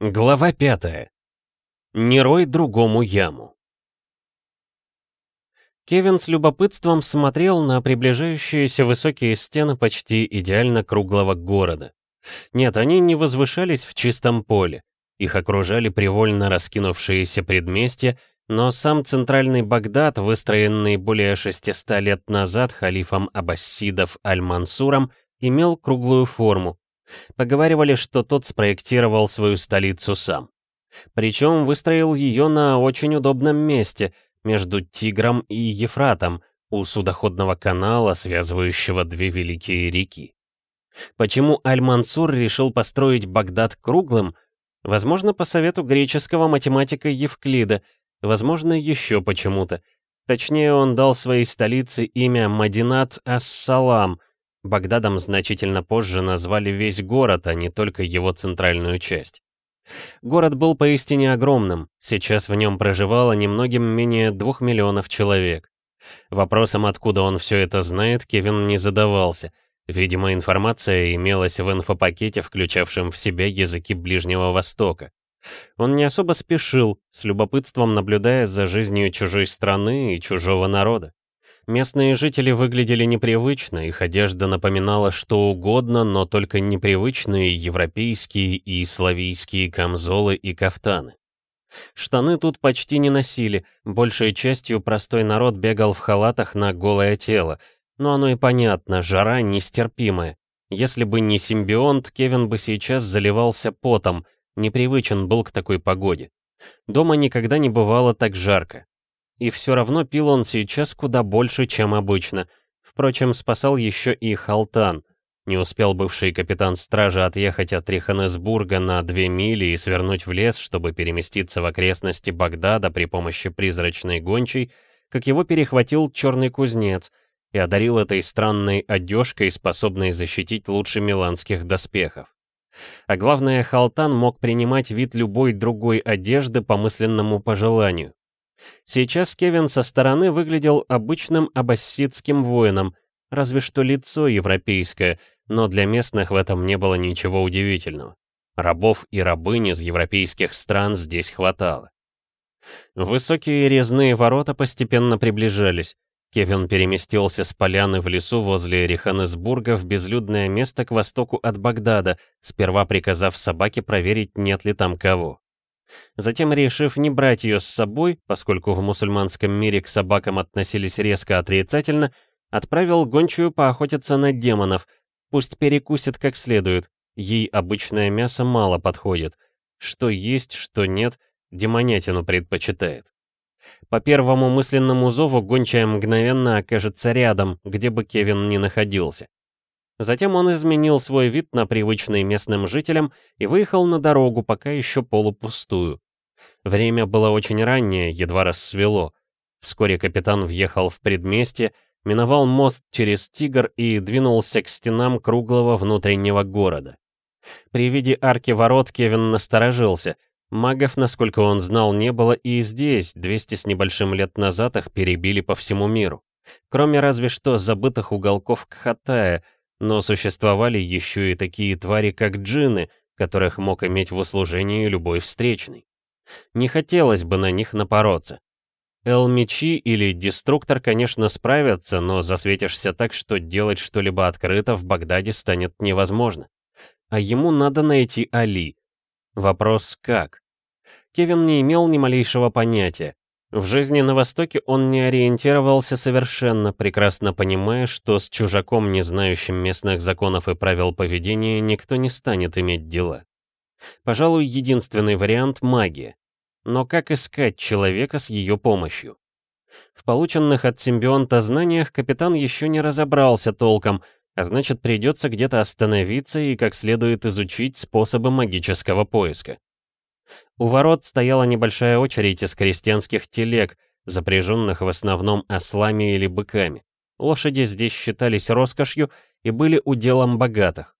Глава пятая. Не рой другому яму. Кевин с любопытством смотрел на приближающиеся высокие стены почти идеально круглого города. Нет, они не возвышались в чистом поле. Их окружали привольно раскинувшиеся предместья, но сам центральный Багдад, выстроенный более 600 лет назад халифом аббасидов Аль-Мансуром, имел круглую форму, Поговаривали, что тот спроектировал свою столицу сам. Причем выстроил ее на очень удобном месте, между Тигром и Ефратом, у судоходного канала, связывающего две великие реки. Почему Аль-Мансур решил построить Багдад круглым? Возможно, по совету греческого математика Евклида, возможно, еще почему-то. Точнее, он дал своей столице имя Мадинат Ас-Салам, Багдадом значительно позже назвали весь город, а не только его центральную часть. Город был поистине огромным, сейчас в нем проживало немногим менее двух миллионов человек. Вопросом, откуда он все это знает, Кевин не задавался. Видимо, информация имелась в инфопакете, включавшем в себя языки Ближнего Востока. Он не особо спешил, с любопытством наблюдая за жизнью чужой страны и чужого народа. Местные жители выглядели непривычно, их одежда напоминала что угодно, но только непривычные европейские и славийские камзолы и кафтаны. Штаны тут почти не носили, большей частью простой народ бегал в халатах на голое тело, но оно и понятно, жара нестерпимая. Если бы не симбионт, Кевин бы сейчас заливался потом, непривычен был к такой погоде. Дома никогда не бывало так жарко. И все равно пил он сейчас куда больше, чем обычно. Впрочем, спасал еще и Халтан. Не успел бывший капитан стражи отъехать от Риханесбурга на две мили и свернуть в лес, чтобы переместиться в окрестности Багдада при помощи призрачной гончей, как его перехватил черный кузнец и одарил этой странной одежкой, способной защитить лучше миланских доспехов. А главное, Халтан мог принимать вид любой другой одежды по мысленному пожеланию. Сейчас Кевин со стороны выглядел обычным аббасидским воином, разве что лицо европейское, но для местных в этом не было ничего удивительного. Рабов и рабынь из европейских стран здесь хватало. Высокие резные ворота постепенно приближались. Кевин переместился с поляны в лесу возле Риханесбурга в безлюдное место к востоку от Багдада, сперва приказав собаке проверить, нет ли там кого. Затем, решив не брать ее с собой, поскольку в мусульманском мире к собакам относились резко отрицательно, отправил гончую поохотиться на демонов, пусть перекусит как следует, ей обычное мясо мало подходит. Что есть, что нет, демонятину предпочитает. По первому мысленному зову гончая мгновенно окажется рядом, где бы Кевин ни находился. Затем он изменил свой вид на привычный местным жителям и выехал на дорогу, пока еще полупустую. Время было очень раннее, едва рассвело. Вскоре капитан въехал в предместье, миновал мост через Тигр и двинулся к стенам круглого внутреннего города. При виде арки ворот Кевин насторожился. Магов, насколько он знал, не было и здесь, 200 с небольшим лет назад их перебили по всему миру. Кроме разве что забытых уголков Кхатая — но существовали еще и такие твари, как джинны, которых мог иметь в услужении любой встречный. Не хотелось бы на них напороться. Эл-мечи или деструктор, конечно, справятся, но засветишься так, что делать что-либо открыто в Багдаде станет невозможно. А ему надо найти Али. Вопрос как? Кевин не имел ни малейшего понятия. В жизни на Востоке он не ориентировался совершенно, прекрасно понимая, что с чужаком, не знающим местных законов и правил поведения, никто не станет иметь дела. Пожалуй, единственный вариант — магия. Но как искать человека с ее помощью? В полученных от симбионта знаниях капитан еще не разобрался толком, а значит придется где-то остановиться и как следует изучить способы магического поиска. У ворот стояла небольшая очередь из крестьянских телег, запряженных в основном ослами или быками. Лошади здесь считались роскошью и были уделом богатых.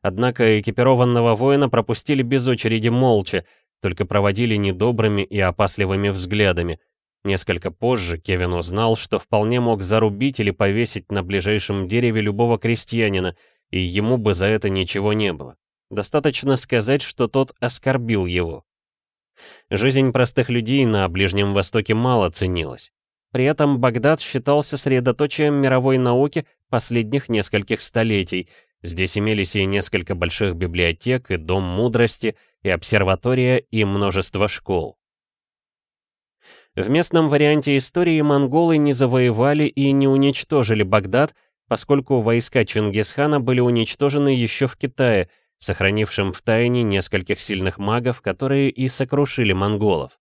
Однако экипированного воина пропустили без очереди молча, только проводили недобрыми и опасливыми взглядами. Несколько позже Кевин узнал, что вполне мог зарубить или повесить на ближайшем дереве любого крестьянина, и ему бы за это ничего не было. Достаточно сказать, что тот оскорбил его. Жизнь простых людей на Ближнем Востоке мало ценилась. При этом Багдад считался средоточием мировой науки последних нескольких столетий. Здесь имелись и несколько больших библиотек, и дом мудрости, и обсерватория, и множество школ. В местном варианте истории монголы не завоевали и не уничтожили Багдад, поскольку войска Чингисхана были уничтожены еще в Китае, сохранившим в тайне нескольких сильных магов, которые и сокрушили монголов.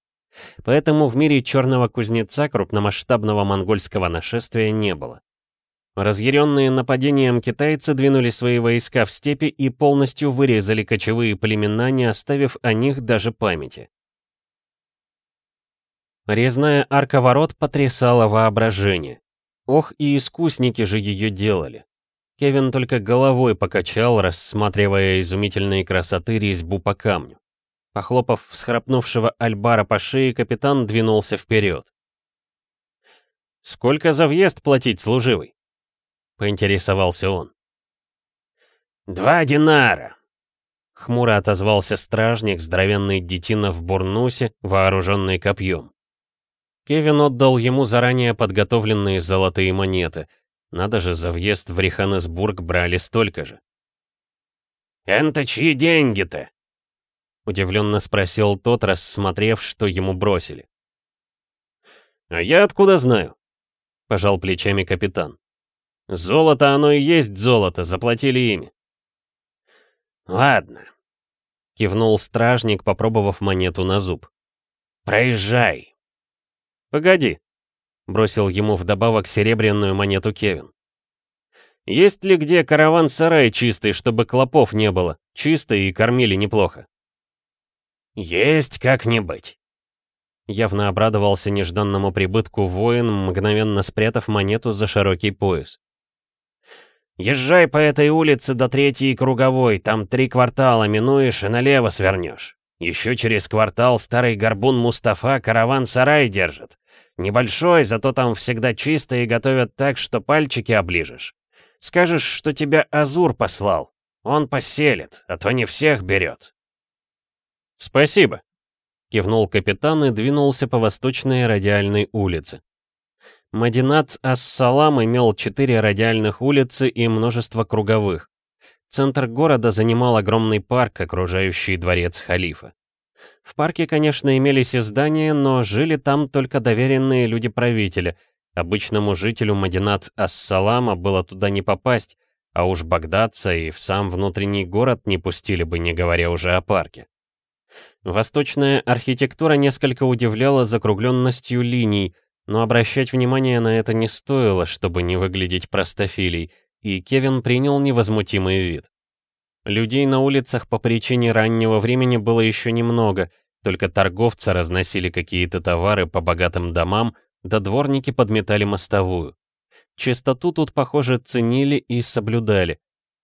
Поэтому в мире черного кузнеца крупномасштабного монгольского нашествия не было. Разъяренные нападением китайцы двинули свои войска в степи и полностью вырезали кочевые племена, не оставив о них даже памяти. Резная арка ворот потрясала воображение. Ох, и искусники же ее делали. Кевин только головой покачал, рассматривая изумительные красоты резьбу по камню. Похлопав всхрапнувшего Альбара по шее, капитан двинулся вперед. «Сколько за въезд платить служивый?» — поинтересовался он. «Два динара», — хмуро отозвался стражник, здоровенный детина в бурнусе, вооруженный копьем. Кевин отдал ему заранее подготовленные золотые монеты. Надо же, за въезд в Риханесбург брали столько же. «Это чьи деньги-то?» Удивленно спросил тот, рассмотрев, что ему бросили. «А я откуда знаю?» — пожал плечами капитан. «Золото оно и есть золото, заплатили ими». «Ладно», — кивнул стражник, попробовав монету на зуб. «Проезжай». «Погоди», — бросил ему вдобавок серебряную монету Кевин. «Есть ли где караван-сарай чистый, чтобы клопов не было? Чистый и кормили неплохо?» «Есть как-нибудь». Явно обрадовался нежданному прибытку воин, мгновенно спрятав монету за широкий пояс. «Езжай по этой улице до третьей круговой, там три квартала минуешь и налево свернешь. Еще через квартал старый горбун Мустафа караван-сарай держит. Небольшой, зато там всегда чисто и готовят так, что пальчики оближешь. Скажешь, что тебя Азур послал. Он поселит, а то не всех берет. «Спасибо», — кивнул капитан и двинулся по восточной радиальной улице. Мадинат Ас-Салам имел четыре радиальных улицы и множество круговых. Центр города занимал огромный парк, окружающий дворец халифа. В парке, конечно, имелись и здания, но жили там только доверенные люди правителя. Обычному жителю Мадинат Ас-Салама было туда не попасть, а уж багдадца и в сам внутренний город не пустили бы, не говоря уже о парке. Восточная архитектура несколько удивляла закругленностью линий, но обращать внимание на это не стоило, чтобы не выглядеть простофилей, и Кевин принял невозмутимый вид. Людей на улицах по причине раннего времени было еще немного, только торговцы разносили какие-то товары по богатым домам, да дворники подметали мостовую. Чистоту тут, похоже, ценили и соблюдали.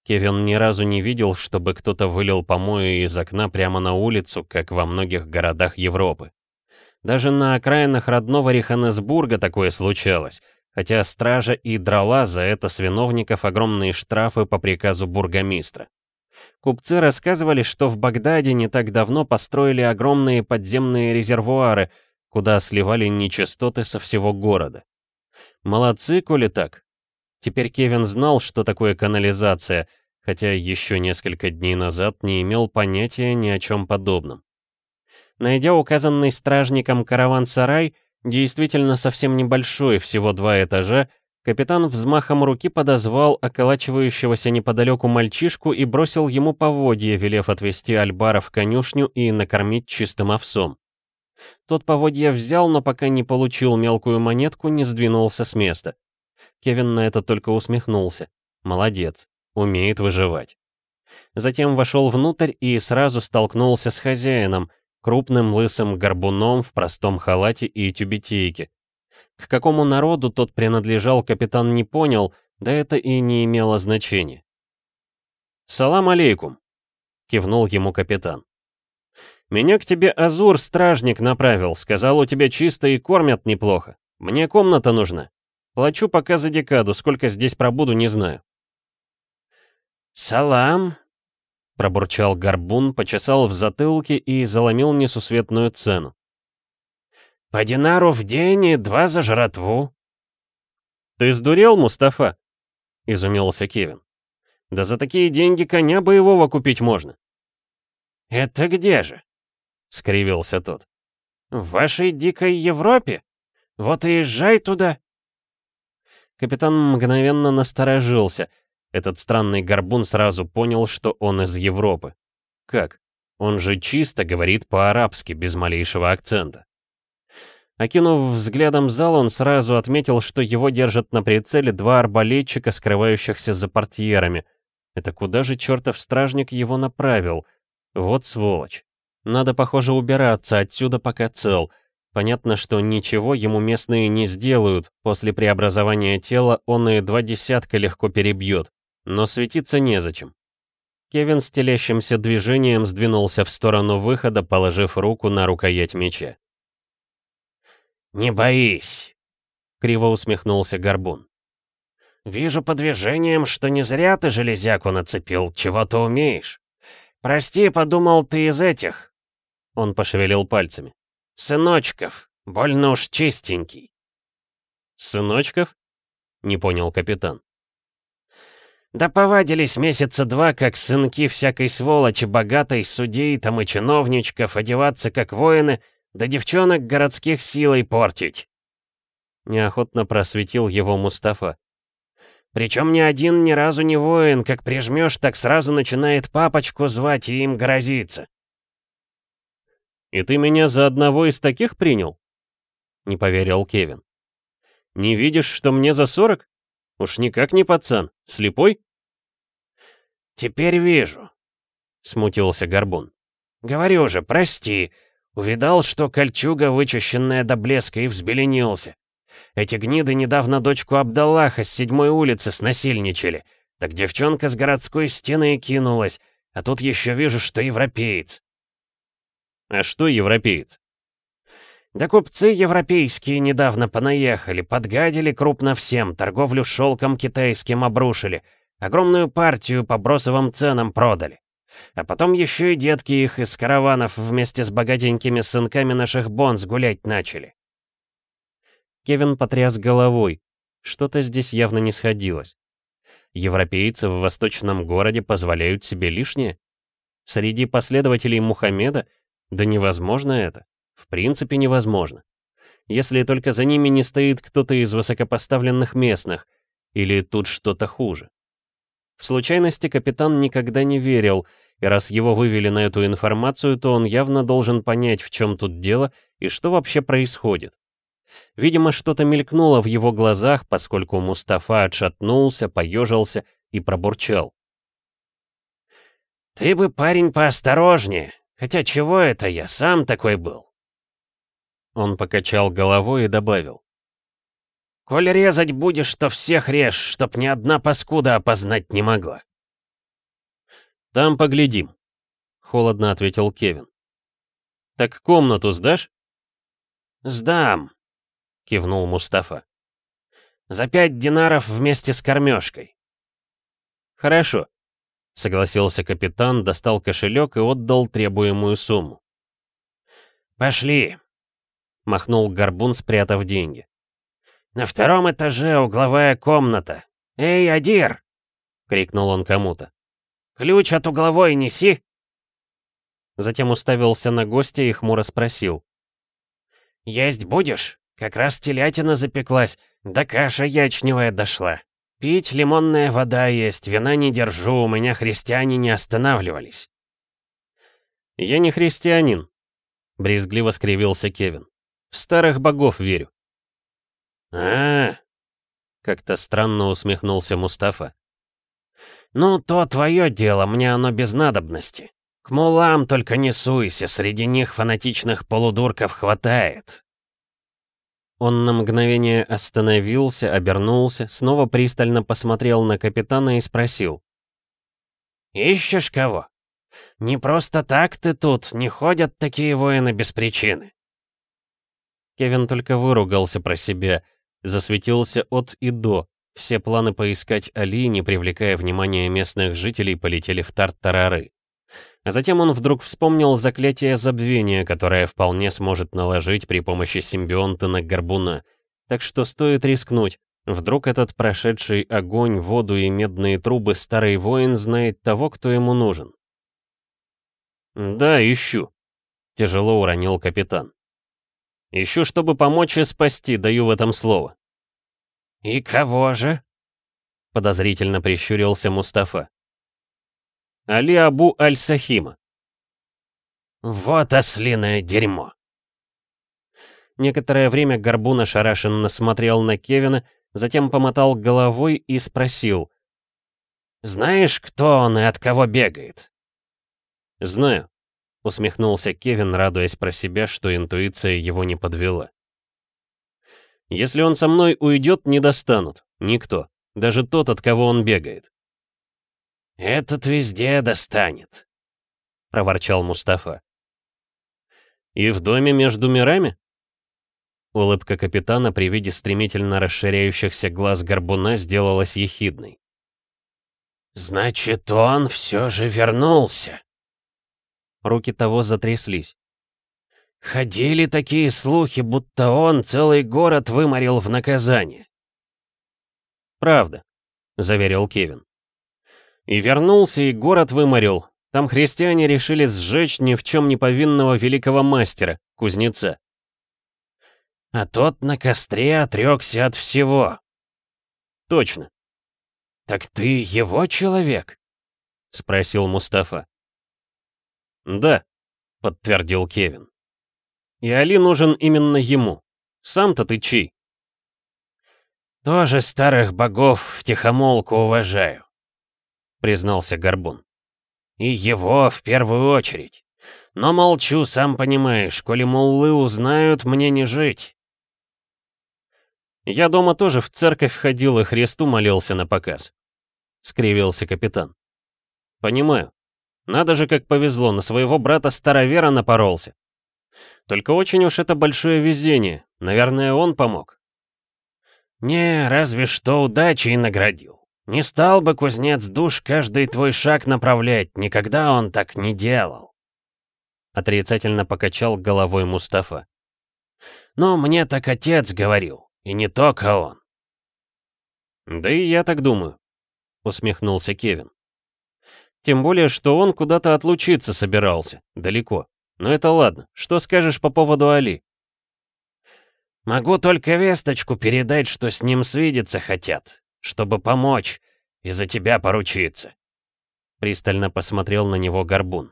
Кевин ни разу не видел, чтобы кто-то вылил помои из окна прямо на улицу, как во многих городах Европы. Даже на окраинах родного Риханесбурга такое случалось, хотя стража и драла за это с виновников огромные штрафы по приказу бургомистра. Купцы рассказывали, что в Багдаде не так давно построили огромные подземные резервуары, куда сливали нечистоты со всего города. Молодцы, коли так. Теперь Кевин знал, что такое канализация, хотя еще несколько дней назад не имел понятия ни о чем подобном. Найдя указанный стражником караван-сарай, действительно совсем небольшой, всего два этажа, капитан взмахом руки подозвал околачивающегося неподалеку мальчишку и бросил ему поводье, велев отвезти Альбара в конюшню и накормить чистым овсом. Тот поводья взял, но пока не получил мелкую монетку, не сдвинулся с места. Кевин на это только усмехнулся. Молодец, умеет выживать. Затем вошел внутрь и сразу столкнулся с хозяином, крупным лысым горбуном в простом халате и тюбетейке. К какому народу тот принадлежал, капитан не понял, да это и не имело значения. «Салам алейкум», — кивнул ему капитан. «Меня к тебе Азур, стражник, направил, сказал, у тебя чисто и кормят неплохо. Мне комната нужна. Плачу пока за декаду, сколько здесь пробуду, не знаю». «Салам», Пробурчал горбун, почесал в затылке и заломил несусветную цену. «По динару в день и два за жратву». «Ты сдурел, Мустафа?» — изумился Кевин. «Да за такие деньги коня боевого купить можно». «Это где же?» — скривился тот. «В вашей дикой Европе? Вот и езжай туда». Капитан мгновенно насторожился — этот странный горбун сразу понял, что он из Европы. Как? Он же чисто говорит по-арабски, без малейшего акцента. Окинув взглядом зал, он сразу отметил, что его держат на прицеле два арбалетчика, скрывающихся за портьерами. Это куда же чертов стражник его направил? Вот сволочь. Надо, похоже, убираться отсюда, пока цел. Понятно, что ничего ему местные не сделают. После преобразования тела он и два десятка легко перебьет. Но светиться незачем. Кевин с телящимся движением сдвинулся в сторону выхода, положив руку на рукоять меча. «Не боись!» — криво усмехнулся Горбун. «Вижу по движениям, что не зря ты железяку нацепил, чего-то умеешь. Прости, подумал ты из этих...» Он пошевелил пальцами. «Сыночков, больно уж чистенький». «Сыночков?» — не понял капитан. Да повадились месяца два, как сынки всякой сволочи богатой, судей там и чиновничков, одеваться как воины, да девчонок городских силой портить. Неохотно просветил его Мустафа. Причем ни один ни разу не воин, как прижмешь, так сразу начинает папочку звать и им грозиться. «И ты меня за одного из таких принял?» Не поверил Кевин. «Не видишь, что мне за сорок? Уж никак не пацан. Слепой?» «Теперь вижу», — смутился Горбун. «Говорю же, прости. Увидал, что кольчуга, вычищенная до блеска, и взбеленился. Эти гниды недавно дочку Абдаллаха с седьмой улицы снасильничали. Так девчонка с городской стены и кинулась, а тут еще вижу, что европеец». «А что европеец?» Да купцы европейские недавно понаехали, подгадили крупно всем, торговлю шелком китайским обрушили, огромную партию по бросовым ценам продали. А потом еще и детки их из караванов вместе с богатенькими сынками наших бонз гулять начали. Кевин потряс головой. Что-то здесь явно не сходилось. Европейцы в восточном городе позволяют себе лишнее? Среди последователей Мухаммеда? Да невозможно это. В принципе невозможно. Если только за ними не стоит кто-то из высокопоставленных местных, или тут что-то хуже. В случайности капитан никогда не верил, и раз его вывели на эту информацию, то он явно должен понять, в чем тут дело и что вообще происходит. Видимо, что-то мелькнуло в его глазах, поскольку Мустафа отшатнулся, поежился и пробурчал. «Ты бы, парень, поосторожнее. Хотя чего это я, сам такой был. Он покачал головой и добавил. «Коль резать будешь, то всех режь, чтоб ни одна паскуда опознать не могла». «Там поглядим», — холодно ответил Кевин. «Так комнату сдашь?» «Сдам», — кивнул Мустафа. «За пять динаров вместе с кормежкой». «Хорошо», — согласился капитан, достал кошелек и отдал требуемую сумму. «Пошли», — махнул Горбун, спрятав деньги. «На втором этаже угловая комната. Эй, Адир!» — крикнул он кому-то. «Ключ от угловой неси!» Затем уставился на гостя и хмуро спросил. «Есть будешь? Как раз телятина запеклась, да каша ячневая дошла. Пить лимонная вода есть, вина не держу, у меня христиане не останавливались». «Я не христианин», — брезгливо скривился Кевин. В старых богов верю. а, -а, -а как-то странно усмехнулся Мустафа. «Ну, то твое дело, мне оно без надобности. К мулам только не суйся, среди них фанатичных полудурков хватает». Он на мгновение остановился, обернулся, снова пристально посмотрел на капитана и спросил. «Ищешь кого? Не просто так ты тут, не ходят такие воины без причины». Кевин только выругался про себя, засветился от и до. Все планы поискать Али, не привлекая внимания местных жителей, полетели в Тартарары. А затем он вдруг вспомнил заклятие забвения, которое вполне сможет наложить при помощи симбионта на горбуна. Так что стоит рискнуть. Вдруг этот прошедший огонь, воду и медные трубы старый воин знает того, кто ему нужен. «Да, ищу», — тяжело уронил капитан. «Ищу, чтобы помочь и спасти, даю в этом слово». «И кого же?» — подозрительно прищурился Мустафа. Али Абу Аль-Сахима. «Вот ослиное дерьмо!» Некоторое время Горбун ошарашенно смотрел на Кевина, затем помотал головой и спросил. «Знаешь, кто он и от кого бегает?» «Знаю», — усмехнулся Кевин, радуясь про себя, что интуиция его не подвела. «Если он со мной уйдет, не достанут. Никто. Даже тот, от кого он бегает. «Этот везде достанет», — проворчал Мустафа. «И в доме между мирами?» Улыбка капитана при виде стремительно расширяющихся глаз горбуна сделалась ехидной. «Значит, он все же вернулся!» Руки того затряслись. «Ходили такие слухи, будто он целый город выморил в наказание». «Правда», — заверил Кевин. И вернулся, и город выморил. Там христиане решили сжечь ни в чем не повинного великого мастера, кузнеца. А тот на костре отрекся от всего. Точно. Так ты его человек? Спросил Мустафа. Да, подтвердил Кевин. И Али нужен именно ему. Сам-то ты чей? Тоже старых богов в тихомолку уважаю признался Горбун. «И его в первую очередь. Но молчу, сам понимаешь, коли муллы узнают, мне не жить». «Я дома тоже в церковь ходил и Христу молился на показ», — скривился капитан. «Понимаю. Надо же, как повезло, на своего брата старовера напоролся. Только очень уж это большое везение. Наверное, он помог». «Не, разве что удачей наградил. Не стал бы кузнец душ каждый твой шаг направлять, никогда он так не делал. Отрицательно покачал головой Мустафа. Но мне так отец говорил, и не только он. Да и я так думаю, усмехнулся Кевин. Тем более, что он куда-то отлучиться собирался, далеко. Но это ладно, что скажешь по поводу Али? Могу только весточку передать, что с ним свидеться хотят чтобы помочь и за тебя поручиться. Пристально посмотрел на него Горбун.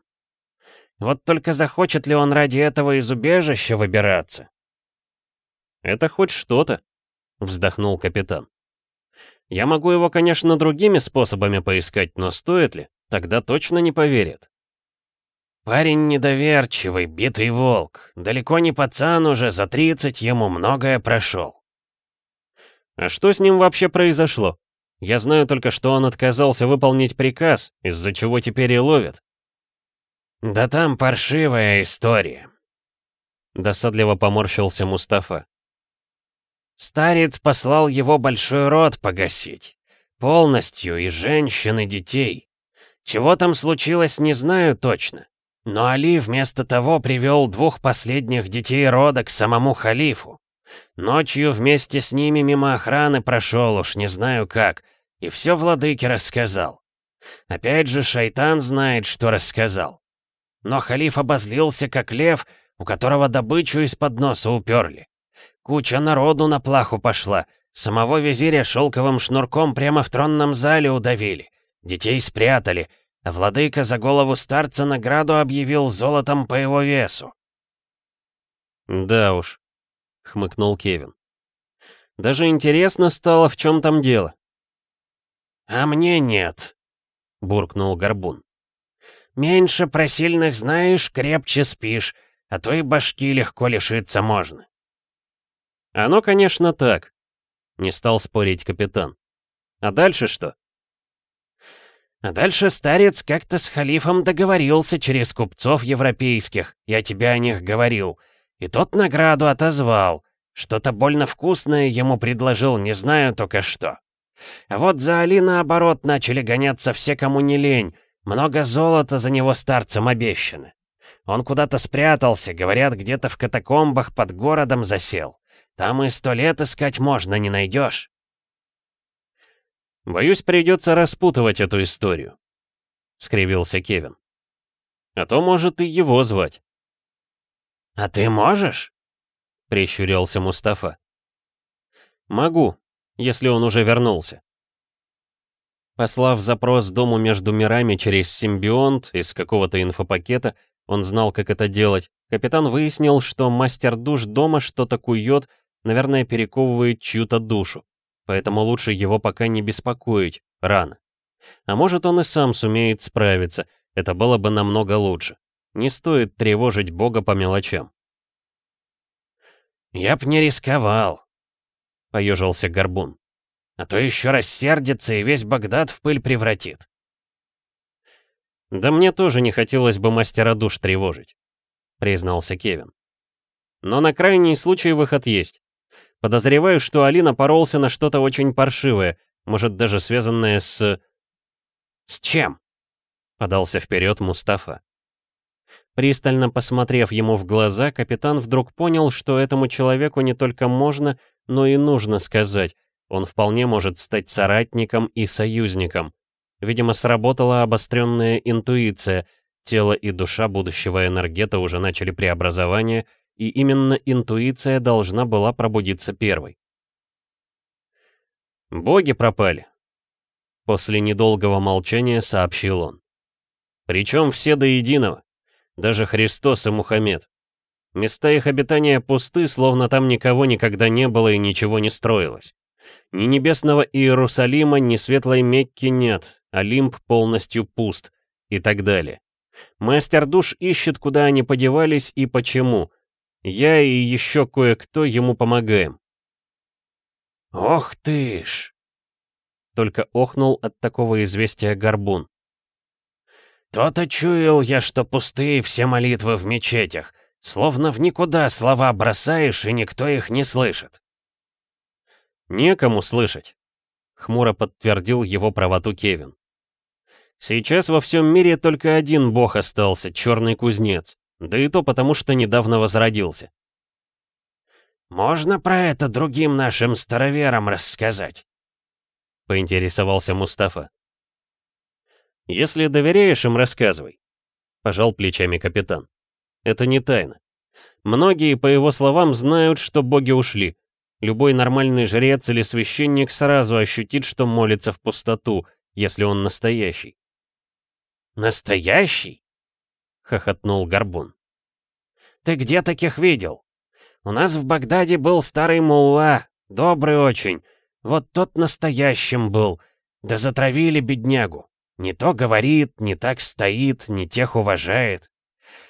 Вот только захочет ли он ради этого из убежища выбираться? Это хоть что-то, вздохнул капитан. Я могу его, конечно, другими способами поискать, но стоит ли? Тогда точно не поверят. Парень недоверчивый, битый волк. Далеко не пацан уже, за тридцать ему многое прошел. А что с ним вообще произошло? Я знаю только, что он отказался выполнить приказ, из-за чего теперь и ловят. Да там паршивая история. Досадливо поморщился Мустафа. Старец послал его большой род погасить. Полностью, и женщин, и детей. Чего там случилось, не знаю точно. Но Али вместо того привел двух последних детей рода к самому халифу. Ночью вместе с ними мимо охраны прошел, уж не знаю как, и все владыке рассказал. Опять же, шайтан знает, что рассказал. Но халиф обозлился, как лев, у которого добычу из-под носа уперли. Куча народу на плаху пошла, самого визиря шелковым шнурком прямо в тронном зале удавили, детей спрятали, владыка за голову старца награду объявил золотом по его весу. Да уж, — хмыкнул Кевин. «Даже интересно стало, в чем там дело». «А мне нет», — буркнул Горбун. «Меньше про сильных знаешь, крепче спишь, а то и башки легко лишиться можно». «Оно, конечно, так», — не стал спорить капитан. «А дальше что?» А дальше старец как-то с халифом договорился через купцов европейских, я тебе о них говорил, — и тот награду отозвал. Что-то больно вкусное ему предложил, не знаю только что. А вот за Али наоборот начали гоняться все, кому не лень. Много золота за него старцем обещано. Он куда-то спрятался, говорят, где-то в катакомбах под городом засел. Там и сто лет искать можно, не найдешь. «Боюсь, придется распутывать эту историю», — скривился Кевин. «А то, может, и его звать». «А ты можешь?» — прищурился Мустафа. «Могу, если он уже вернулся». Послав запрос дому между мирами через симбионт из какого-то инфопакета, он знал, как это делать, капитан выяснил, что мастер душ дома что-то кует, наверное, перековывает чью-то душу. Поэтому лучше его пока не беспокоить, рано. А может, он и сам сумеет справиться, это было бы намного лучше. Не стоит тревожить Бога по мелочам. «Я б не рисковал», — поежился Горбун. «А то еще рассердится и весь Багдад в пыль превратит». «Да мне тоже не хотелось бы мастера душ тревожить», — признался Кевин. «Но на крайний случай выход есть. Подозреваю, что Али напоролся на что-то очень паршивое, может, даже связанное с... «С чем?» — подался вперед Мустафа. Пристально посмотрев ему в глаза, капитан вдруг понял, что этому человеку не только можно, но и нужно сказать. Он вполне может стать соратником и союзником. Видимо, сработала обостренная интуиция. Тело и душа будущего энергета уже начали преобразование — и именно интуиция должна была пробудиться первой. «Боги пропали», — после недолгого молчания сообщил он. «Причем все до единого, даже Христос и Мухаммед. Места их обитания пусты, словно там никого никогда не было и ничего не строилось. Ни небесного Иерусалима, ни светлой Мекки нет, Олимп полностью пуст и так далее. Мастер душ ищет, куда они подевались и почему, я и еще кое-кто ему помогаем. «Ох ты ж!» Только охнул от такого известия Горбун. «То-то чуял я, что пустые все молитвы в мечетях, словно в никуда слова бросаешь, и никто их не слышит». «Некому слышать», — хмуро подтвердил его правоту Кевин. «Сейчас во всем мире только один бог остался, черный кузнец. Да и то потому, что недавно возродился. «Можно про это другим нашим староверам рассказать?» — поинтересовался Мустафа. «Если доверяешь им, рассказывай», — пожал плечами капитан. «Это не тайна. Многие, по его словам, знают, что боги ушли. Любой нормальный жрец или священник сразу ощутит, что молится в пустоту, если он настоящий». «Настоящий?» — хохотнул Горбун. «Ты где таких видел? У нас в Багдаде был старый мулла, добрый очень. Вот тот настоящим был. Да затравили беднягу. Не то говорит, не так стоит, не тех уважает.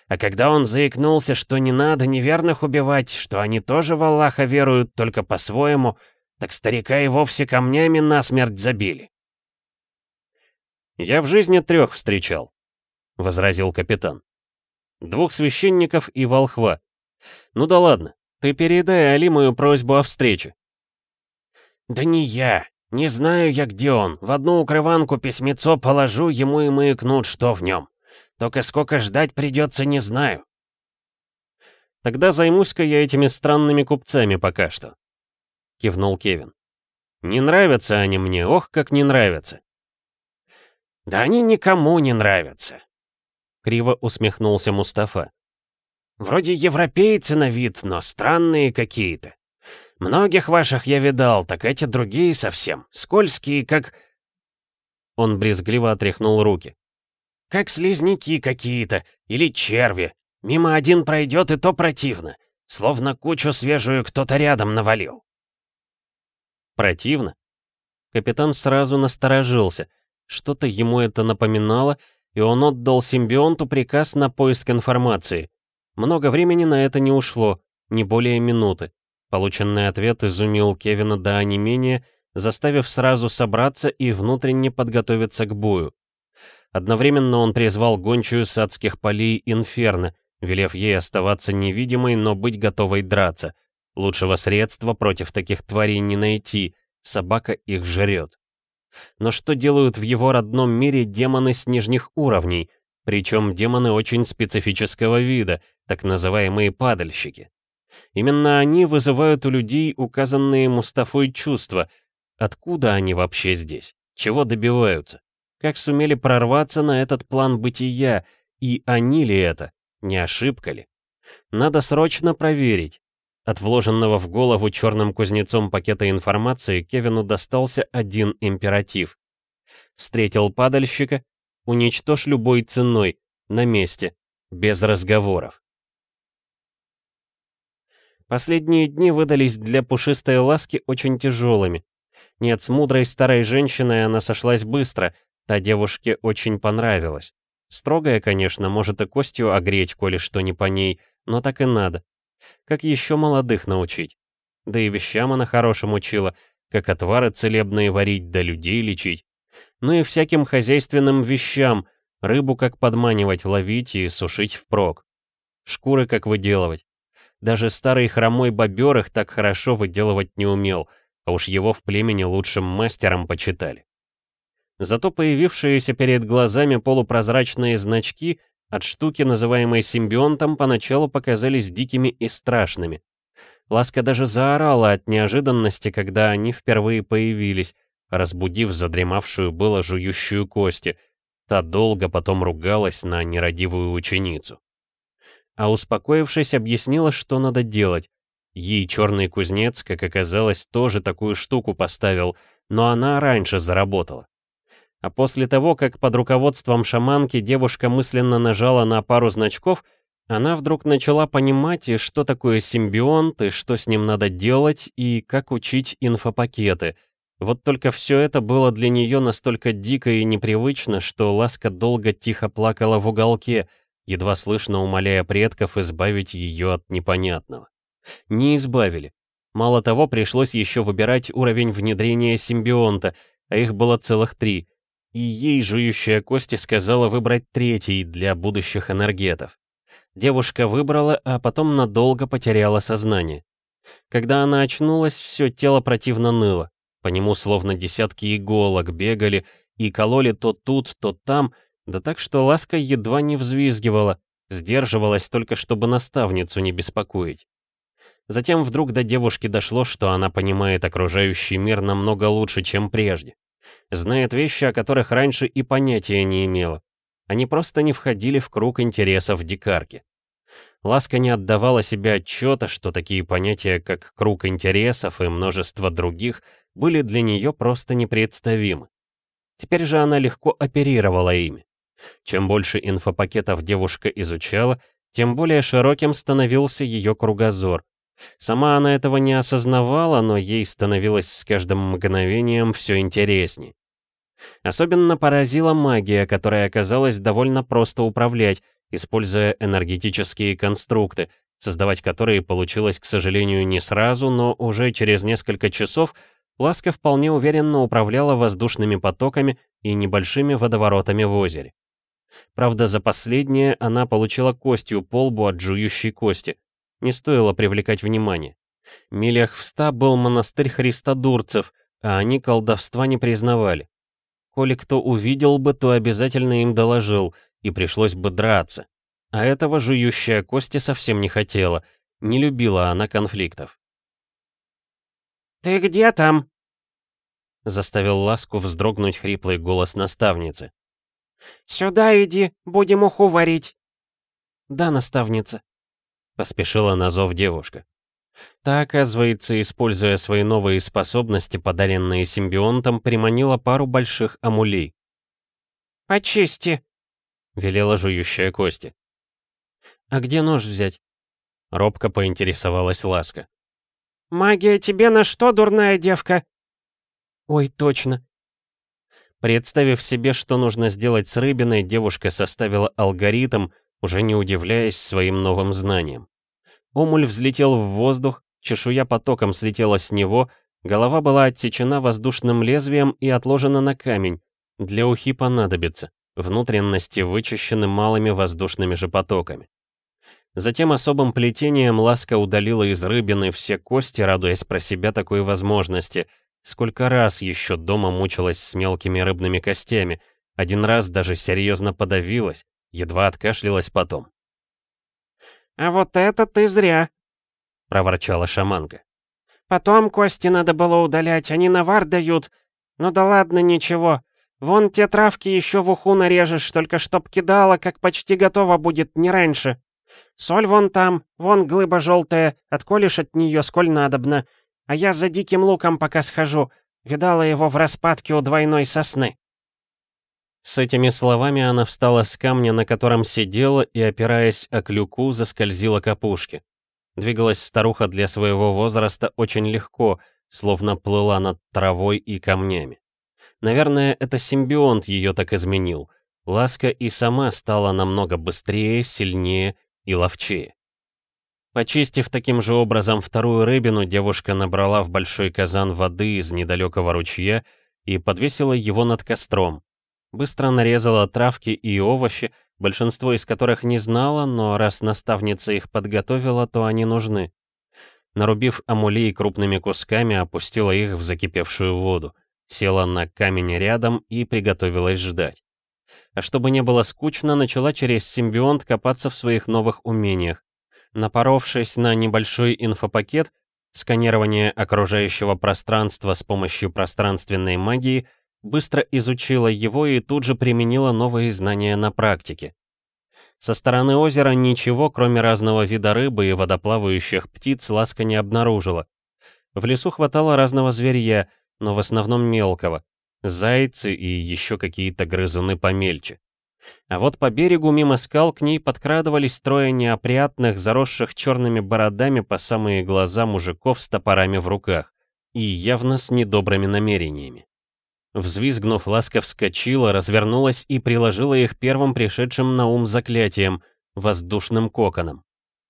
А когда он заикнулся, что не надо неверных убивать, что они тоже в Аллаха веруют, только по-своему, так старика и вовсе камнями насмерть забили. «Я в жизни трех встречал», — возразил капитан. «Двух священников и волхва. Ну да ладно, ты передай Али мою просьбу о встрече». «Да не я. Не знаю я, где он. В одну укрыванку письмецо положу, ему и маякнут, что в нем. Только сколько ждать придется, не знаю». «Тогда займусь-ка я этими странными купцами пока что», — кивнул Кевин. «Не нравятся они мне, ох, как не нравятся». «Да они никому не нравятся», Криво усмехнулся Мустафа. «Вроде европейцы на вид, но странные какие-то. Многих ваших я видал, так эти другие совсем. Скользкие, как...» Он брезгливо отряхнул руки. «Как слизняки какие-то, или черви. Мимо один пройдет, и то противно. Словно кучу свежую кто-то рядом навалил». «Противно?» Капитан сразу насторожился. Что-то ему это напоминало, и он отдал симбионту приказ на поиск информации. Много времени на это не ушло, не более минуты. Полученный ответ изумил Кевина до онемения, заставив сразу собраться и внутренне подготовиться к бою. Одновременно он призвал гончую с адских полей Инферно, велев ей оставаться невидимой, но быть готовой драться. Лучшего средства против таких тварей не найти, собака их жрет. Но что делают в его родном мире демоны с нижних уровней, причем демоны очень специфического вида, так называемые падальщики? Именно они вызывают у людей указанные Мустафой чувства. Откуда они вообще здесь? Чего добиваются? Как сумели прорваться на этот план бытия? И они ли это? Не ошибка ли? Надо срочно проверить. От вложенного в голову черным кузнецом пакета информации Кевину достался один императив. Встретил падальщика, уничтожь любой ценой, на месте, без разговоров. Последние дни выдались для пушистой ласки очень тяжелыми. Нет, с мудрой старой женщиной она сошлась быстро, та девушке очень понравилась. Строгая, конечно, может и костью огреть, коли что не по ней, но так и надо. Как еще молодых научить? Да и вещам она хорошим учила, как отвары целебные варить, да людей лечить. Ну и всяким хозяйственным вещам, рыбу как подманивать, ловить и сушить впрок. Шкуры как выделывать. Даже старый хромой бобер их так хорошо выделывать не умел, а уж его в племени лучшим мастером почитали. Зато появившиеся перед глазами полупрозрачные значки от штуки, называемой симбионтом, поначалу показались дикими и страшными. Ласка даже заорала от неожиданности, когда они впервые появились, разбудив задремавшую было жующую кости. Та долго потом ругалась на нерадивую ученицу. А успокоившись, объяснила, что надо делать. Ей черный кузнец, как оказалось, тоже такую штуку поставил, но она раньше заработала. А после того, как под руководством шаманки девушка мысленно нажала на пару значков, она вдруг начала понимать, и что такое симбионт, и что с ним надо делать, и как учить инфопакеты. Вот только все это было для нее настолько дико и непривычно, что Ласка долго тихо плакала в уголке, едва слышно умоляя предков избавить ее от непонятного. Не избавили. Мало того, пришлось еще выбирать уровень внедрения симбионта, а их было целых три — и ей жующая кости сказала выбрать третий для будущих энергетов. Девушка выбрала, а потом надолго потеряла сознание. Когда она очнулась, все тело противно ныло. По нему словно десятки иголок бегали и кололи то тут, то там, да так что Ласка едва не взвизгивала, сдерживалась только, чтобы наставницу не беспокоить. Затем вдруг до девушки дошло, что она понимает окружающий мир намного лучше, чем прежде. Знает вещи, о которых раньше и понятия не имела. Они просто не входили в круг интересов дикарки. Ласка не отдавала себе отчета, что такие понятия, как круг интересов и множество других, были для нее просто непредставимы. Теперь же она легко оперировала ими. Чем больше инфопакетов девушка изучала, тем более широким становился ее кругозор. Сама она этого не осознавала, но ей становилось с каждым мгновением все интереснее. Особенно поразила магия, которая оказалась довольно просто управлять, используя энергетические конструкты, создавать которые получилось, к сожалению, не сразу, но уже через несколько часов Ласка вполне уверенно управляла воздушными потоками и небольшими водоворотами в озере. Правда, за последнее она получила костью по лбу от жующей кости, не стоило привлекать внимание. Милях в ста был монастырь христодурцев, а они колдовства не признавали. Коли кто увидел бы, то обязательно им доложил, и пришлось бы драться. А этого жующая кости совсем не хотела, не любила она конфликтов. «Ты где там?» Заставил Ласку вздрогнуть хриплый голос наставницы. «Сюда иди, будем уху варить». «Да, наставница», — поспешила на зов девушка. Та, оказывается, используя свои новые способности, подаренные симбионтом, приманила пару больших амулей. «Почисти», — велела жующая кости. «А где нож взять?» — робко поинтересовалась Ласка. «Магия тебе на что, дурная девка?» «Ой, точно». Представив себе, что нужно сделать с рыбиной, девушка составила алгоритм, уже не удивляясь своим новым знаниям. Омуль взлетел в воздух, чешуя потоком слетела с него, голова была отсечена воздушным лезвием и отложена на камень. Для ухи понадобится. Внутренности вычищены малыми воздушными же потоками. Затем особым плетением ласка удалила из рыбины все кости, радуясь про себя такой возможности. Сколько раз еще дома мучилась с мелкими рыбными костями, один раз даже серьезно подавилась, едва откашлялась потом. «А вот это ты зря», — проворчала шаманка. «Потом кости надо было удалять, они навар дают. Ну да ладно, ничего. Вон те травки еще в уху нарежешь, только чтоб кидала, как почти готово будет, не раньше. Соль вон там, вон глыба желтая, отколешь от нее сколь надобно. А я за диким луком пока схожу. Видала его в распадке у двойной сосны». С этими словами она встала с камня, на котором сидела, и, опираясь о клюку, заскользила к опушке. Двигалась старуха для своего возраста очень легко, словно плыла над травой и камнями. Наверное, это симбионт ее так изменил. Ласка и сама стала намного быстрее, сильнее и ловчее. Почистив таким же образом вторую рыбину, девушка набрала в большой казан воды из недалекого ручья и подвесила его над костром. Быстро нарезала травки и овощи, большинство из которых не знала, но раз наставница их подготовила, то они нужны. Нарубив амулей крупными кусками, опустила их в закипевшую воду, села на камень рядом и приготовилась ждать. А чтобы не было скучно, начала через симбионт копаться в своих новых умениях. Напоровшись на небольшой инфопакет, сканирование окружающего пространства с помощью пространственной магии — быстро изучила его и тут же применила новые знания на практике. Со стороны озера ничего, кроме разного вида рыбы и водоплавающих птиц, Ласка не обнаружила. В лесу хватало разного зверья, но в основном мелкого. Зайцы и еще какие-то грызуны помельче. А вот по берегу мимо скал к ней подкрадывались трое неопрятных, заросших черными бородами по самые глаза мужиков с топорами в руках. И явно с недобрыми намерениями. Взвизгнув, Ласка вскочила, развернулась и приложила их первым пришедшим на ум заклятием — воздушным коконом.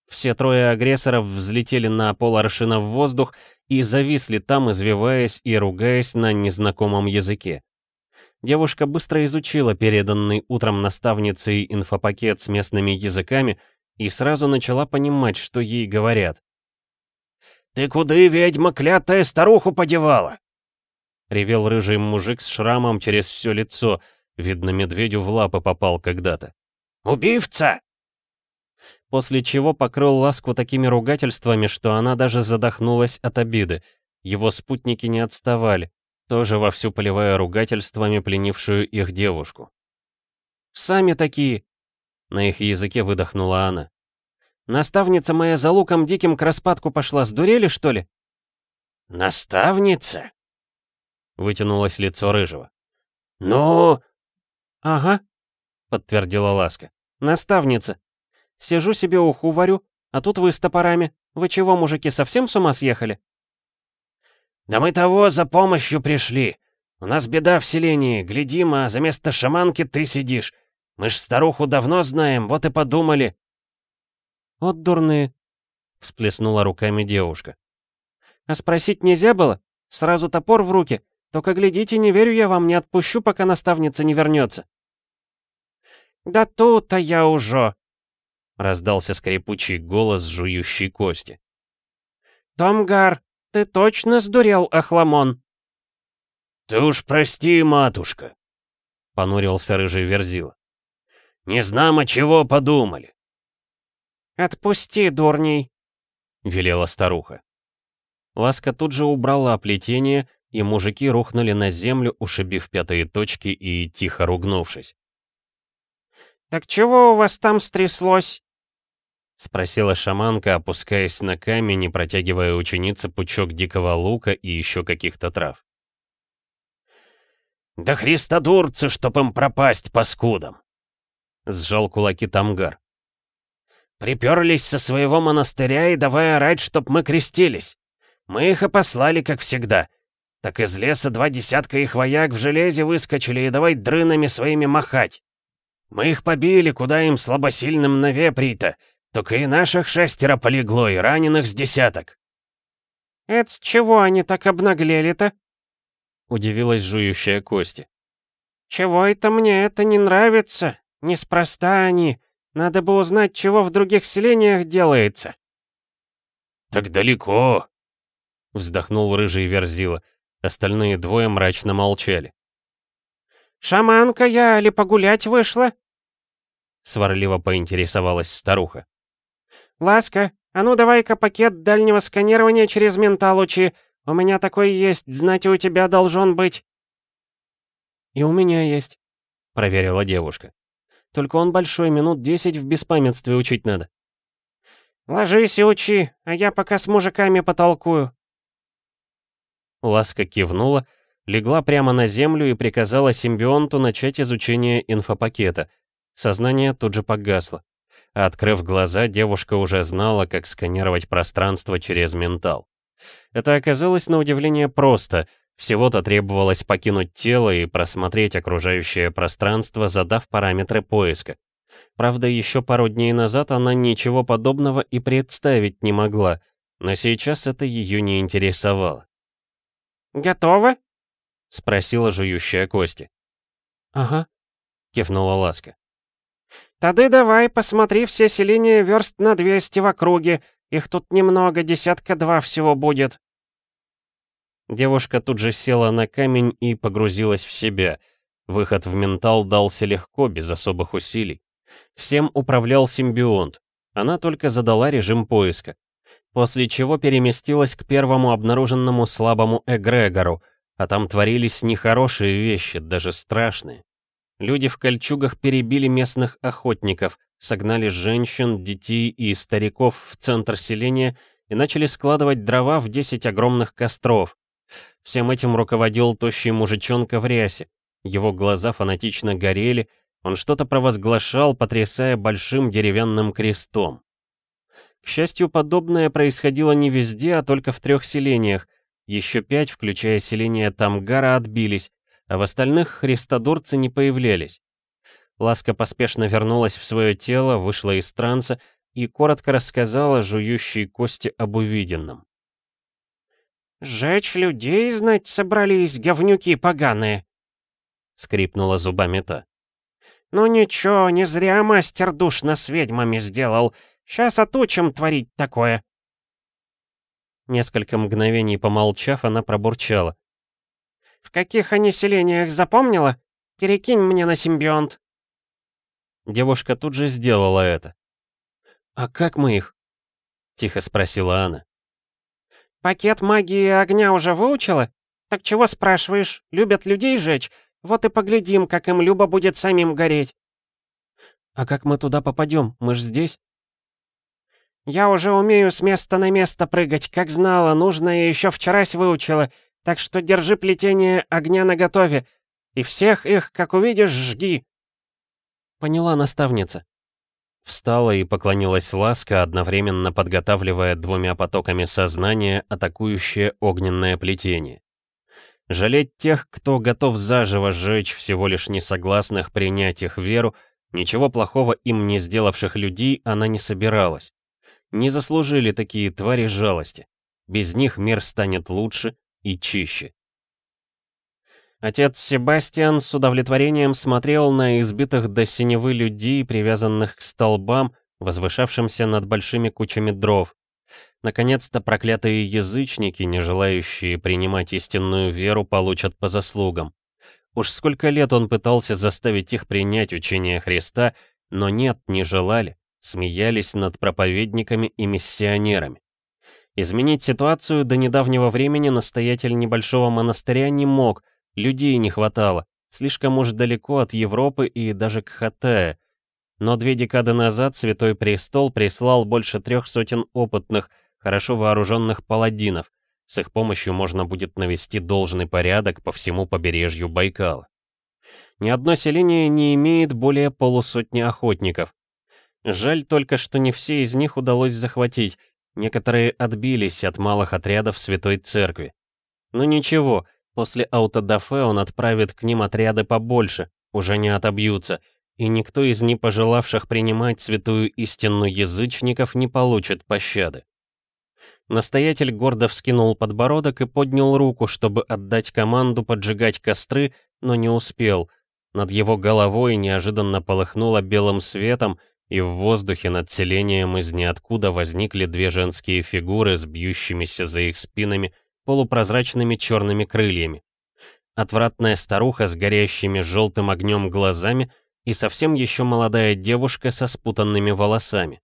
Все трое агрессоров взлетели на пол аршина в воздух и зависли там, извиваясь и ругаясь на незнакомом языке. Девушка быстро изучила переданный утром наставницей инфопакет с местными языками и сразу начала понимать, что ей говорят. «Ты куда, ведьма клятая, старуху подевала?» Ревел рыжий мужик с шрамом через все лицо. Видно, медведю в лапы попал когда-то. «Убивца!» После чего покрыл ласку такими ругательствами, что она даже задохнулась от обиды. Его спутники не отставали, тоже вовсю поливая ругательствами пленившую их девушку. «Сами такие!» — на их языке выдохнула она. «Наставница моя за луком диким к распадку пошла, сдурели, что ли?» «Наставница?» Вытянулось лицо рыжего. «Ну...» «Ага», — подтвердила Ласка. «Наставница. Сижу себе уху варю, а тут вы с топорами. Вы чего, мужики, совсем с ума съехали?» «Да мы того за помощью пришли. У нас беда в селении. Глядим, а за место шаманки ты сидишь. Мы ж старуху давно знаем, вот и подумали». «Вот дурные», — всплеснула руками девушка. «А спросить нельзя было? Сразу топор в руки. Только глядите, не верю я вам, не отпущу, пока наставница не вернется. «Да тут-то я уже!» — раздался скрипучий голос жующей кости. «Томгар, ты точно сдурел, Ахламон?» «Ты уж прости, матушка!» — понурился рыжий верзила. «Не знамо, чего подумали!» «Отпусти, дурней!» — велела старуха. Ласка тут же убрала плетение и мужики рухнули на землю, ушибив пятые точки и тихо ругнувшись. «Так чего у вас там стряслось?» — спросила шаманка, опускаясь на камень и протягивая ученице пучок дикого лука и еще каких-то трав. «Да христодурцы, чтоб им пропасть паскудам!» — сжал кулаки Тамгар. «Приперлись со своего монастыря и давай орать, чтоб мы крестились. Мы их и послали, как всегда. Так из леса два десятка их вояк в железе выскочили и давай дрынами своими махать. Мы их побили, куда им слабосильным на вепри-то. Только и наших шестеро полегло, и раненых с десяток. «Это с чего они так обнаглели-то?» Удивилась жующая Кости. «Чего это мне это не нравится? Неспроста они. Надо бы узнать, чего в других селениях делается». «Так далеко», — вздохнул рыжий Верзила. Остальные двое мрачно молчали. «Шаманка я ли погулять вышла?» Сварливо поинтересовалась старуха. «Ласка, а ну давай-ка пакет дальнего сканирования через ментал учи. У меня такой есть, знать у тебя должен быть». «И у меня есть», — проверила девушка. «Только он большой, минут десять в беспамятстве учить надо». «Ложись и учи, а я пока с мужиками потолкую». Ласка кивнула, легла прямо на землю и приказала симбионту начать изучение инфопакета. Сознание тут же погасло. открыв глаза, девушка уже знала, как сканировать пространство через ментал. Это оказалось на удивление просто. Всего-то требовалось покинуть тело и просмотреть окружающее пространство, задав параметры поиска. Правда, еще пару дней назад она ничего подобного и представить не могла, но сейчас это ее не интересовало. «Готово?» — спросила жующая Кости. «Ага», — кивнула Ласка. «Тады давай, посмотри все селения верст на 200 в округе. Их тут немного, десятка-два всего будет». Девушка тут же села на камень и погрузилась в себя. Выход в ментал дался легко, без особых усилий. Всем управлял симбионт. Она только задала режим поиска. После чего переместилась к первому обнаруженному слабому эгрегору — а там творились нехорошие вещи, даже страшные. Люди в кольчугах перебили местных охотников, согнали женщин, детей и стариков в центр селения и начали складывать дрова в 10 огромных костров. Всем этим руководил тощий мужичонка в рясе. Его глаза фанатично горели, он что-то провозглашал, потрясая большим деревянным крестом. К счастью, подобное происходило не везде, а только в трех селениях, еще пять, включая селение Тамгара, отбились, а в остальных христодурцы не появлялись. Ласка поспешно вернулась в свое тело, вышла из транса и коротко рассказала жующей кости об увиденном. «Сжечь людей, знать, собрались, говнюки поганые!» — скрипнула зубами та. «Ну ничего, не зря мастер душ нас ведьмами сделал. Сейчас отучим творить такое!» Несколько мгновений помолчав, она пробурчала. «В каких они селениях запомнила? Перекинь мне на симбионт». Девушка тут же сделала это. «А как мы их?» — тихо спросила она. «Пакет магии огня уже выучила? Так чего спрашиваешь? Любят людей жечь? Вот и поглядим, как им любо будет самим гореть». «А как мы туда попадем? Мы ж здесь?» «Я уже умею с места на место прыгать, как знала, нужно и еще вчерась выучила, так что держи плетение огня наготове, и всех их, как увидишь, жги». Поняла наставница. Встала и поклонилась ласка, одновременно подготавливая двумя потоками сознания атакующее огненное плетение. Жалеть тех, кто готов заживо сжечь всего лишь несогласных принять их веру, ничего плохого им не сделавших людей она не собиралась. Не заслужили такие твари жалости. Без них мир станет лучше и чище. Отец Себастьян с удовлетворением смотрел на избитых до синевы людей, привязанных к столбам, возвышавшимся над большими кучами дров. Наконец-то проклятые язычники, не желающие принимать истинную веру, получат по заслугам. Уж сколько лет он пытался заставить их принять учение Христа, но нет, не желали смеялись над проповедниками и миссионерами. Изменить ситуацию до недавнего времени настоятель небольшого монастыря не мог, людей не хватало, слишком уж далеко от Европы и даже к Хатае. Но две декады назад Святой Престол прислал больше трех сотен опытных, хорошо вооруженных паладинов. С их помощью можно будет навести должный порядок по всему побережью Байкала. Ни одно селение не имеет более полусотни охотников, Жаль только, что не все из них удалось захватить, некоторые отбились от малых отрядов Святой Церкви. Но ничего, после аутодафе он отправит к ним отряды побольше, уже не отобьются, и никто из не пожелавших принимать святую истину язычников не получит пощады. Настоятель гордо вскинул подбородок и поднял руку, чтобы отдать команду поджигать костры, но не успел. Над его головой неожиданно полыхнуло белым светом, и в воздухе над селением из ниоткуда возникли две женские фигуры с бьющимися за их спинами полупрозрачными черными крыльями. Отвратная старуха с горящими желтым огнем глазами и совсем еще молодая девушка со спутанными волосами.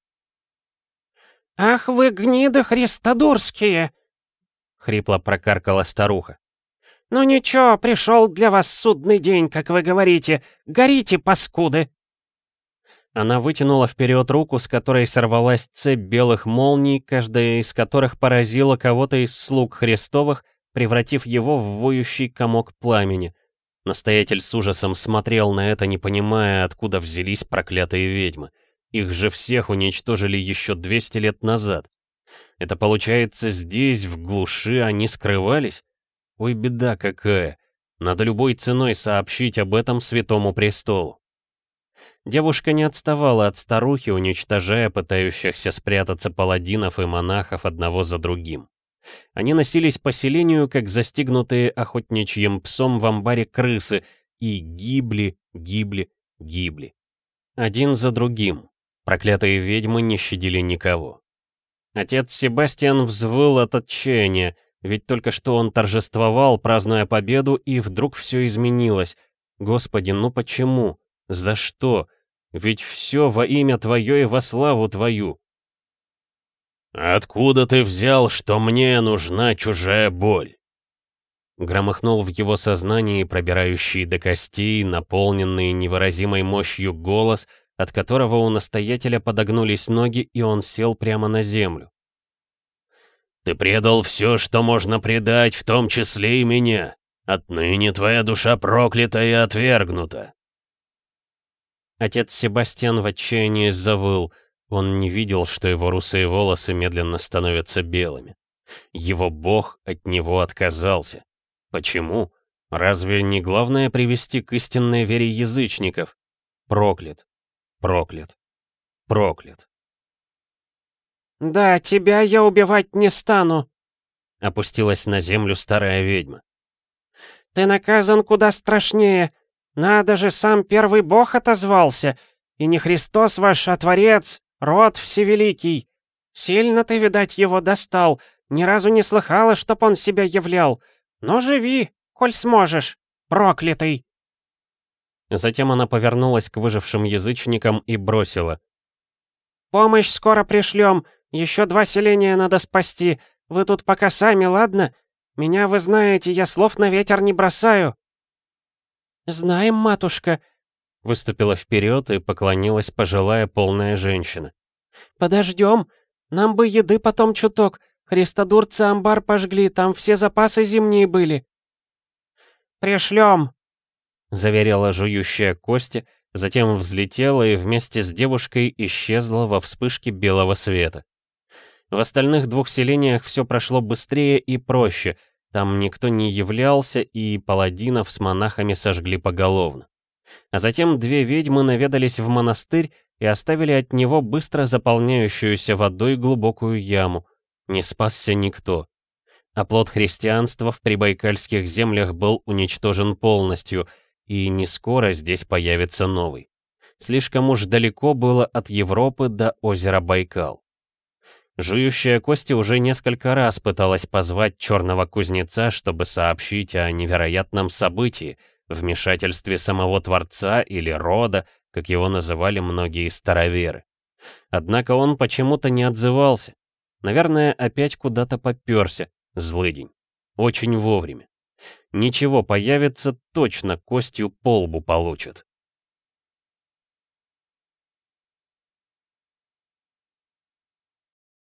«Ах вы гниды христодурские!» — хрипло прокаркала старуха. «Ну ничего, пришел для вас судный день, как вы говорите. Горите, паскуды!» Она вытянула вперед руку, с которой сорвалась цепь белых молний, каждая из которых поразила кого-то из слуг Христовых, превратив его в воющий комок пламени. Настоятель с ужасом смотрел на это, не понимая, откуда взялись проклятые ведьмы. Их же всех уничтожили еще 200 лет назад. Это получается, здесь, в глуши, они скрывались? Ой, беда какая. Надо любой ценой сообщить об этом святому престолу. Девушка не отставала от старухи, уничтожая пытающихся спрятаться паладинов и монахов одного за другим. Они носились по селению, как застигнутые охотничьим псом в амбаре крысы, и гибли, гибли, гибли. Один за другим. Проклятые ведьмы не щадили никого. Отец Себастьян взвыл от отчаяния, ведь только что он торжествовал, празднуя победу, и вдруг все изменилось. Господи, ну почему? За что? Ведь все во имя Твое и во славу Твою. «Откуда ты взял, что мне нужна чужая боль?» Громыхнул в его сознании пробирающий до костей, наполненный невыразимой мощью голос, от которого у настоятеля подогнулись ноги, и он сел прямо на землю. «Ты предал все, что можно предать, в том числе и меня. Отныне твоя душа проклята и отвергнута». Отец Себастьян в отчаянии завыл — он не видел, что его русые волосы медленно становятся белыми. Его бог от него отказался. Почему? Разве не главное привести к истинной вере язычников? Проклят. Проклят. Проклят. «Да, тебя я убивать не стану», — опустилась на землю старая ведьма. «Ты наказан куда страшнее. Надо же, сам первый бог отозвался. И не Христос ваш, а Творец. «Род всевеликий! Сильно ты, видать, его достал, ни разу не слыхала, чтоб он себя являл. Но живи, коль сможешь, проклятый!» Затем она повернулась к выжившим язычникам и бросила. «Помощь скоро пришлем, еще два селения надо спасти. Вы тут пока сами, ладно? Меня вы знаете, я слов на ветер не бросаю». «Знаем, матушка», Выступила вперед и поклонилась пожилая полная женщина. «Подождем. Нам бы еды потом чуток. Христодурцы амбар пожгли, там все запасы зимние были». «Пришлем», — заверила жующая Кости, затем взлетела и вместе с девушкой исчезла во вспышке белого света. В остальных двух селениях все прошло быстрее и проще, там никто не являлся, и паладинов с монахами сожгли поголовно. А затем две ведьмы наведались в монастырь и оставили от него быстро заполняющуюся водой глубокую яму. Не спасся никто. А плод христианства в прибайкальских землях был уничтожен полностью, и не скоро здесь появится новый. Слишком уж далеко было от Европы до озера Байкал. Жующая кости уже несколько раз пыталась позвать черного кузнеца, чтобы сообщить о невероятном событии, вмешательстве самого Творца или рода, как его называли многие староверы. Однако он почему-то не отзывался. Наверное, опять куда-то попёрся, злыдень. Очень вовремя. Ничего появится, точно костью по лбу получит.